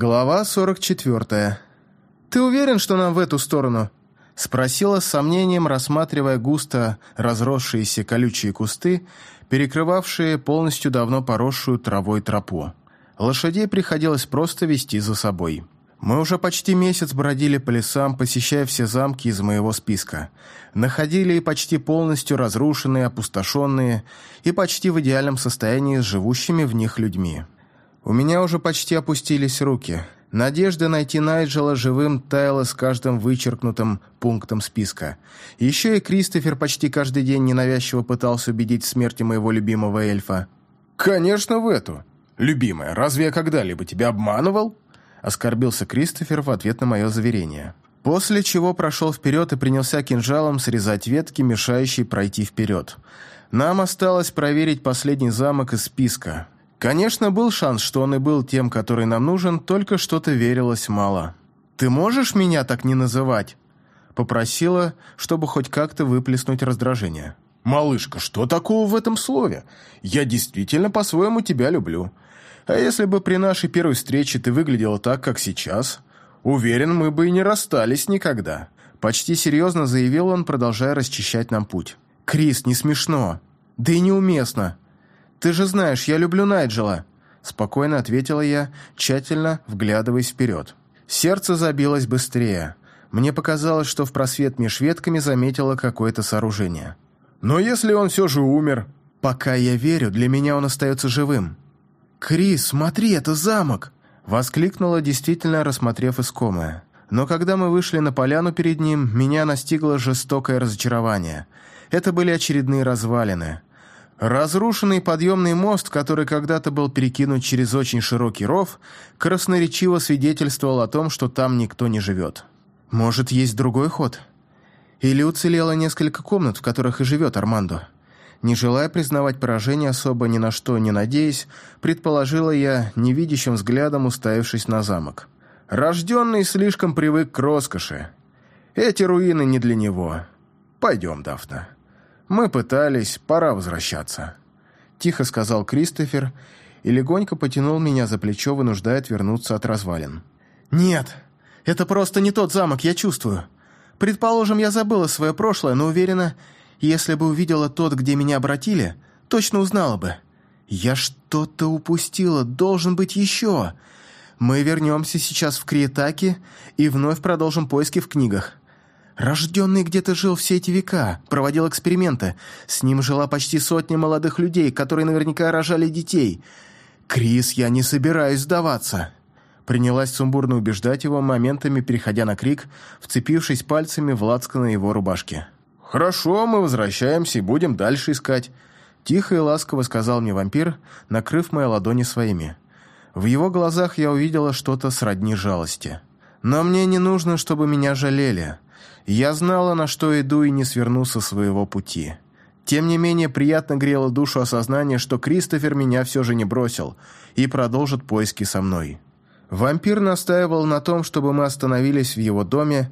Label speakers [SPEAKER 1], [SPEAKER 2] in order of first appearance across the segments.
[SPEAKER 1] Глава 44. «Ты уверен, что нам в эту сторону?» Спросила с сомнением, рассматривая густо разросшиеся колючие кусты, перекрывавшие полностью давно поросшую травой тропу. Лошадей приходилось просто вести за собой. Мы уже почти месяц бродили по лесам, посещая все замки из моего списка. Находили и почти полностью разрушенные, опустошенные и почти в идеальном состоянии с живущими в них людьми. У меня уже почти опустились руки. Надежда найти Найджела живым таяла с каждым вычеркнутым пунктом списка. Еще и Кристофер почти каждый день ненавязчиво пытался убедить в смерти моего любимого эльфа.
[SPEAKER 2] «Конечно, в эту. Любимая, разве я когда-либо тебя обманывал?»
[SPEAKER 1] Оскорбился Кристофер в ответ на мое заверение. После чего прошел вперед и принялся кинжалом срезать ветки, мешающие пройти вперед. Нам осталось проверить последний замок из списка. Конечно, был шанс, что он и был тем, который нам нужен, только что-то верилось мало. «Ты можешь меня так не называть?» Попросила, чтобы хоть как-то выплеснуть раздражение.
[SPEAKER 2] «Малышка, что такого в этом слове? Я действительно по-своему тебя люблю. А если бы при нашей первой встрече ты выглядела так, как сейчас, уверен, мы бы и не расстались никогда».
[SPEAKER 1] Почти серьезно заявил он, продолжая расчищать нам путь. «Крис, не смешно. Да и неуместно. «Ты же знаешь, я люблю Найджела», – спокойно ответила я, тщательно вглядываясь вперед. Сердце забилось быстрее. Мне показалось, что в просвет меж ветками заметила какое-то сооружение.
[SPEAKER 2] «Но если он все же умер?»
[SPEAKER 1] «Пока я верю, для меня он остается живым». «Крис, смотри, это замок!» – воскликнула, действительно рассмотрев искомое. Но когда мы вышли на поляну перед ним, меня настигло жестокое разочарование. Это были очередные развалины. Разрушенный подъемный мост, который когда-то был перекинут через очень широкий ров, красноречиво свидетельствовал о том, что там никто не живет. Может, есть другой ход? Или уцелело несколько комнат, в которых и живет Армандо? Не желая признавать поражение, особо ни на что не надеясь, предположила я, невидящим взглядом уставившись на замок. Рожденный слишком привык к роскоши. Эти руины не для него. Пойдем, Дафна. «Мы пытались, пора возвращаться», – тихо сказал Кристофер и легонько потянул меня за плечо, вынуждая отвернуться от развалин. «Нет, это просто не тот замок, я чувствую. Предположим, я забыла свое прошлое, но уверена, если бы увидела тот, где меня обратили, точно узнала бы. Я что-то упустила, должен быть еще. Мы вернемся сейчас в Криетаки и вновь продолжим поиски в книгах. Рожденный где-то жил все эти века, проводил эксперименты. С ним жила почти сотня молодых людей, которые наверняка рожали детей. Крис, я не собираюсь сдаваться. Принялась сумбурно убеждать его, моментами переходя на крик, вцепившись пальцами в лацко на его рубашке.
[SPEAKER 2] «Хорошо, мы возвращаемся и будем дальше искать», — тихо и ласково сказал мне вампир, накрыв мои ладони своими.
[SPEAKER 1] В его глазах я увидела что-то сродни жалости. «Но мне не нужно, чтобы меня жалели. Я знала, на что иду и не сверну со своего пути. Тем не менее, приятно грело душу осознание, что Кристофер меня все же не бросил и продолжит поиски со мной. Вампир настаивал на том, чтобы мы остановились в его доме,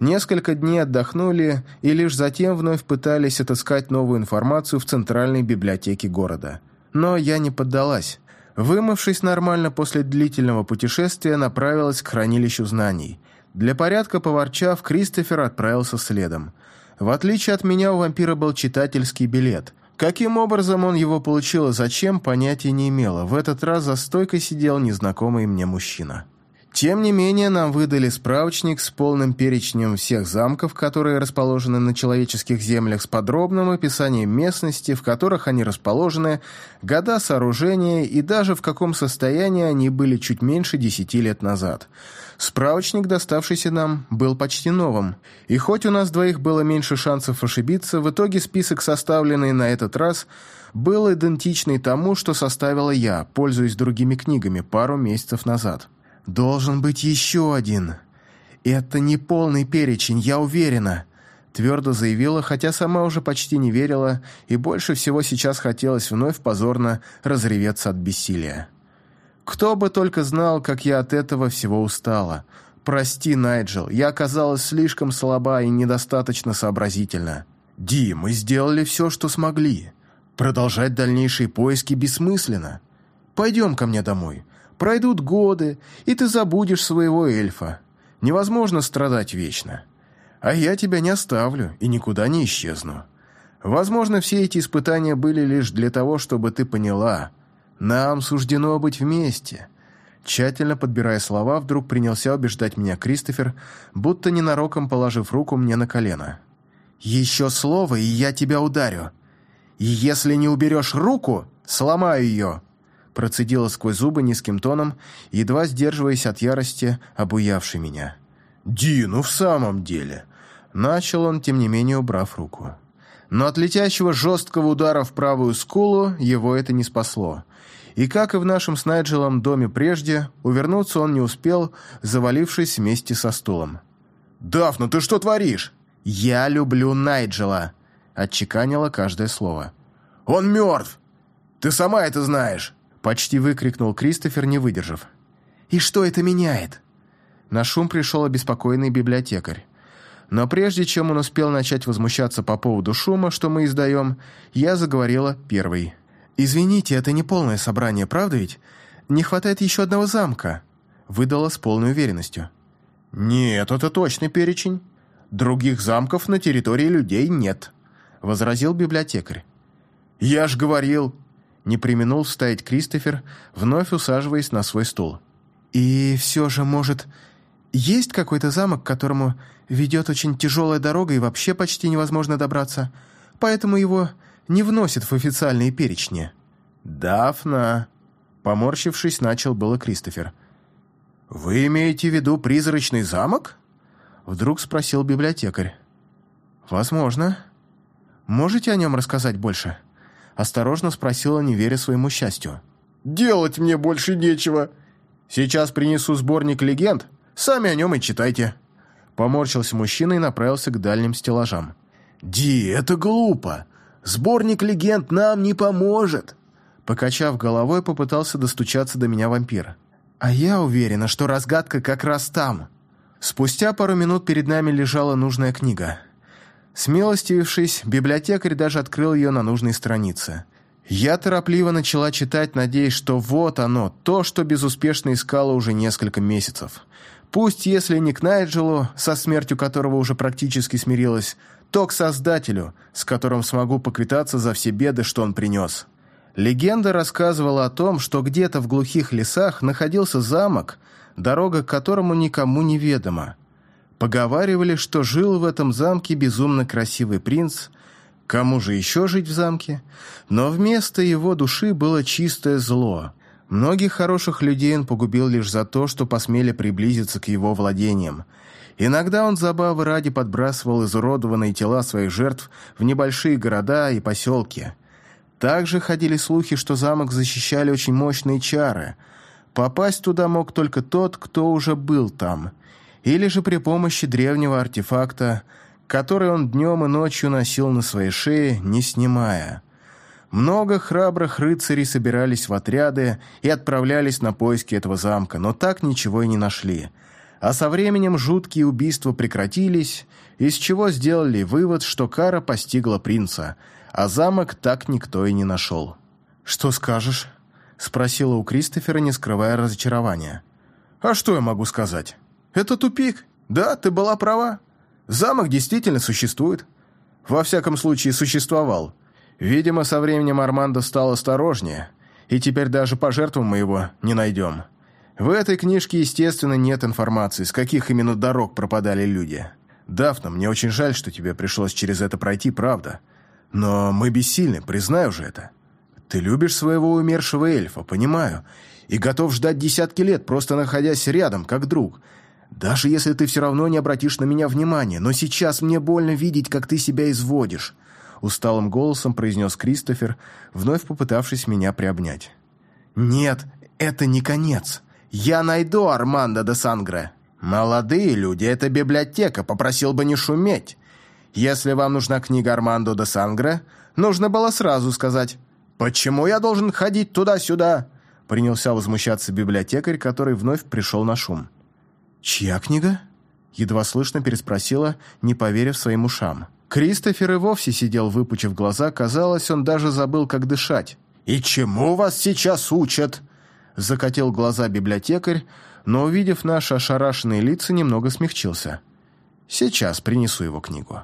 [SPEAKER 1] несколько дней отдохнули и лишь затем вновь пытались отыскать новую информацию в центральной библиотеке города. Но я не поддалась. Вымывшись нормально после длительного путешествия, направилась к хранилищу знаний – для порядка поворчав, Кристофер отправился следом. В отличие от меня, у вампира был читательский билет. Каким образом он его получил и зачем, понятия не имела. В этот раз за стойкой сидел незнакомый мне мужчина. Тем не менее, нам выдали справочник с полным перечнем всех замков, которые расположены на человеческих землях, с подробным описанием местности, в которых они расположены, года сооружения и даже в каком состоянии они были чуть меньше десяти лет назад. Справочник, доставшийся нам, был почти новым, и хоть у нас двоих было меньше шансов ошибиться, в итоге список, составленный на этот раз, был идентичный тому, что составила я, пользуясь другими книгами, пару месяцев назад. «Должен быть еще один. Это не полный перечень, я уверена», твердо заявила, хотя сама уже почти не верила, и больше всего сейчас хотелось вновь позорно разреветься от бессилия. Кто бы только знал, как я от этого всего устала. Прости, Найджел, я оказалась слишком слаба и недостаточно сообразительна. Ди, мы сделали все, что смогли. Продолжать дальнейшие поиски бессмысленно. Пойдем ко мне домой. Пройдут годы, и ты забудешь своего эльфа. Невозможно страдать вечно. А я тебя не оставлю и никуда не исчезну. Возможно, все эти испытания были лишь для того, чтобы ты поняла. Нам суждено быть вместе». Тщательно подбирая слова, вдруг принялся убеждать меня Кристофер, будто ненароком положив руку мне на колено. «Еще слово, и я тебя ударю. И если не уберешь руку, сломаю ее!» Процедила сквозь зубы низким тоном, едва сдерживаясь от ярости, обуявшей меня.
[SPEAKER 2] «Ди, ну в самом деле!»
[SPEAKER 1] Начал он, тем не менее, убрав руку. Но от летящего жесткого удара в правую скулу его это не спасло. И, как и в нашем с Найджелом доме прежде, увернуться он не успел, завалившись вместе со стулом.
[SPEAKER 2] «Дафна, ты что творишь?»
[SPEAKER 1] «Я люблю Найджела», — отчеканило каждое слово.
[SPEAKER 2] «Он мертв! Ты сама это знаешь!»
[SPEAKER 1] Почти выкрикнул Кристофер, не выдержав. «И что это меняет?» На шум пришел обеспокоенный библиотекарь. Но прежде чем он успел начать возмущаться по поводу шума, что мы издаем, я заговорила первой. «Извините, это не полное собрание, правда ведь? Не хватает еще одного замка», — выдала с полной уверенностью.
[SPEAKER 2] «Нет, это точный перечень. Других замков на территории людей нет», — возразил библиотекарь.
[SPEAKER 1] «Я ж говорил...» — не применул вставить Кристофер, вновь усаживаясь на свой стул. «И все же, может, есть какой-то замок, к которому ведет очень тяжелая дорога и вообще почти невозможно добраться, поэтому его не вносят в официальные перечни».
[SPEAKER 2] «Дафна», — поморщившись, начал было Кристофер. «Вы имеете в виду призрачный замок?»
[SPEAKER 1] Вдруг спросил библиотекарь. «Возможно. Можете о нем рассказать больше?» Осторожно спросила, не веря своему счастью.
[SPEAKER 2] «Делать мне больше нечего. Сейчас принесу сборник легенд, сами о нем и читайте».
[SPEAKER 1] Поморщился мужчина и направился к дальним стеллажам.
[SPEAKER 2] «Ди, это глупо. Сборник легенд нам не поможет!»
[SPEAKER 1] Покачав головой, попытался достучаться до меня вампир. «А я уверена, что разгадка как раз там!» Спустя пару минут перед нами лежала нужная книга. Смилостивившись, библиотекарь даже открыл ее на нужной странице. Я торопливо начала читать, надеясь, что вот оно, то, что безуспешно искала уже несколько месяцев. Пусть, если не к Найджелу, со смертью которого уже практически смирилась, то к Создателю, с которым смогу поквитаться за все беды, что он принес. Легенда рассказывала о том, что где-то в глухих лесах находился замок, дорога к которому никому не ведома. Поговаривали, что жил в этом замке безумно красивый принц, кому же еще жить в замке? Но вместо его души было чистое зло. Многих хороших людей он погубил лишь за то, что посмели приблизиться к его владениям – Иногда он забавы ради подбрасывал изуродованные тела своих жертв в небольшие города и поселки. Также ходили слухи, что замок защищали очень мощные чары. Попасть туда мог только тот, кто уже был там, или же при помощи древнего артефакта, который он днем и ночью носил на своей шее, не снимая. Много храбрых рыцарей собирались в отряды и отправлялись на поиски этого замка, но так ничего и не нашли – а со временем жуткие убийства прекратились, из чего сделали вывод, что кара постигла принца, а замок так никто и не нашел. «Что скажешь?» — спросила у Кристофера, не скрывая разочарования.
[SPEAKER 2] «А что я могу сказать? Это тупик. Да, ты была права. Замок действительно существует. Во всяком случае, существовал. Видимо, со временем Армандо стал осторожнее, и теперь даже по жертвам мы его не найдем». В этой книжке, естественно, нет информации, с каких именно дорог пропадали люди. Дафна, мне очень жаль, что тебе пришлось через это пройти, правда. Но мы бессильны, признаю же это. Ты любишь своего умершего эльфа, понимаю, и готов ждать десятки лет, просто находясь рядом, как друг. Даже если ты все равно не обратишь на меня внимания, но сейчас мне больно видеть, как ты себя изводишь», усталым голосом произнес Кристофер, вновь попытавшись меня приобнять.
[SPEAKER 1] «Нет, это не конец», я найду Армандо де Сангре. Молодые люди, это библиотека, попросил бы не шуметь. Если вам нужна книга Армандо де Сангре, нужно было сразу сказать, «Почему я должен ходить туда-сюда?» Принялся возмущаться библиотекарь, который вновь пришел на шум. «Чья книга?» Едва слышно переспросила, не поверив своим ушам. Кристофер и вовсе сидел, выпучив глаза, казалось, он даже забыл, как дышать.
[SPEAKER 2] «И чему вас сейчас учат?»
[SPEAKER 1] Закатил глаза библиотекарь, но, увидев наши ошарашенные лица, немного смягчился. Сейчас принесу его книгу.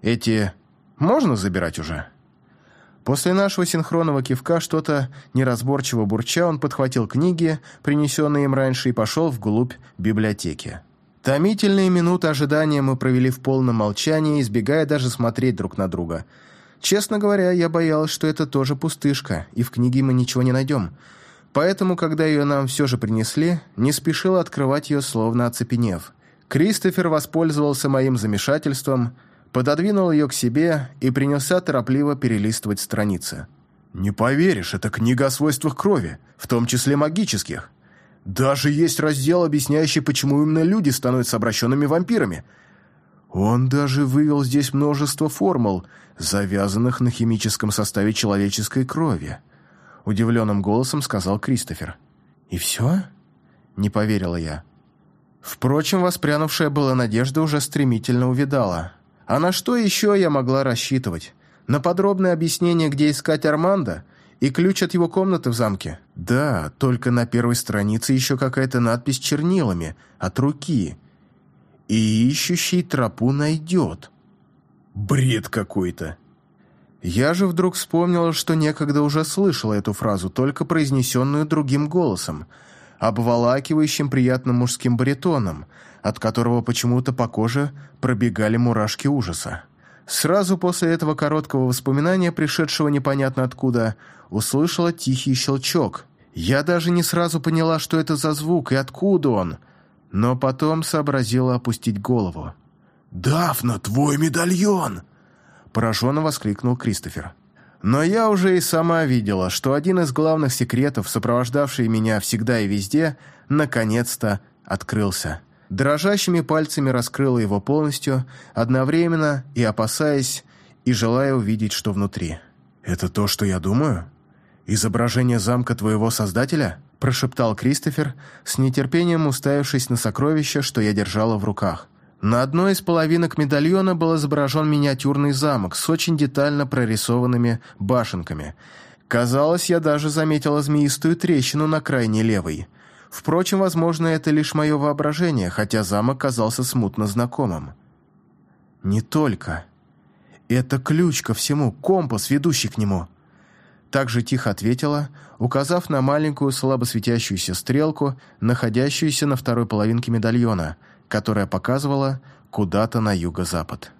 [SPEAKER 1] Эти можно забирать уже?» После нашего синхронного кивка что-то неразборчиво бурча, он подхватил книги, принесенные им раньше, и пошел вглубь библиотеки. Томительные минуты ожидания мы провели в полном молчании, избегая даже смотреть друг на друга. Честно говоря, я боялась, что это тоже пустышка, и в книге мы ничего не найдем. Поэтому, когда ее нам все же принесли, не спешил открывать ее, словно оцепенев. Кристофер воспользовался моим замешательством – пододвинул ее к себе и принялся торопливо перелистывать страницы.
[SPEAKER 2] «Не поверишь, это книга о свойствах крови, в том числе магических. Даже есть раздел, объясняющий, почему именно люди становятся обращенными вампирами. Он даже вывел здесь множество формул, завязанных на химическом составе человеческой крови», удивленным голосом сказал Кристофер.
[SPEAKER 1] «И все?» – не поверила я. Впрочем, воспрянувшая была надежда уже стремительно увидала. А на что еще я могла рассчитывать? На подробное объяснение, где искать Армандо? И ключ от его комнаты в замке? Да, только на первой странице еще какая-то надпись чернилами, от руки. И ищущий тропу найдет.
[SPEAKER 2] Бред какой-то.
[SPEAKER 1] Я же вдруг вспомнила, что некогда уже слышала эту фразу, только произнесенную другим голосом, обволакивающим приятным мужским баритоном, от которого почему-то по коже пробегали мурашки ужаса. Сразу после этого короткого воспоминания, пришедшего непонятно откуда, услышала тихий щелчок. Я даже не сразу поняла, что это за звук и откуда он, но потом сообразила опустить голову.
[SPEAKER 2] «Дафна, твой медальон!»
[SPEAKER 1] Пораженно воскликнул Кристофер. Но я уже и сама видела, что один из главных секретов, сопровождавший меня всегда и везде, наконец-то открылся. Дрожащими пальцами раскрыла его полностью, одновременно и опасаясь, и желая увидеть, что внутри.
[SPEAKER 2] «Это то, что я думаю? Изображение замка твоего создателя?»
[SPEAKER 1] прошептал Кристофер, с нетерпением уставившись на сокровище, что я держала в руках. На одной из половинок медальона был изображен миниатюрный замок с очень детально прорисованными башенками. Казалось, я даже заметила змеистую трещину на крайней левой. Впрочем, возможно, это лишь мое воображение, хотя замок казался смутно знакомым. Не только. Это ключ ко всему, компас, ведущий к нему. Так же тихо ответила, указав на маленькую слабо светящуюся стрелку, находящуюся на второй половинке медальона, которая показывала куда-то на юго-запад.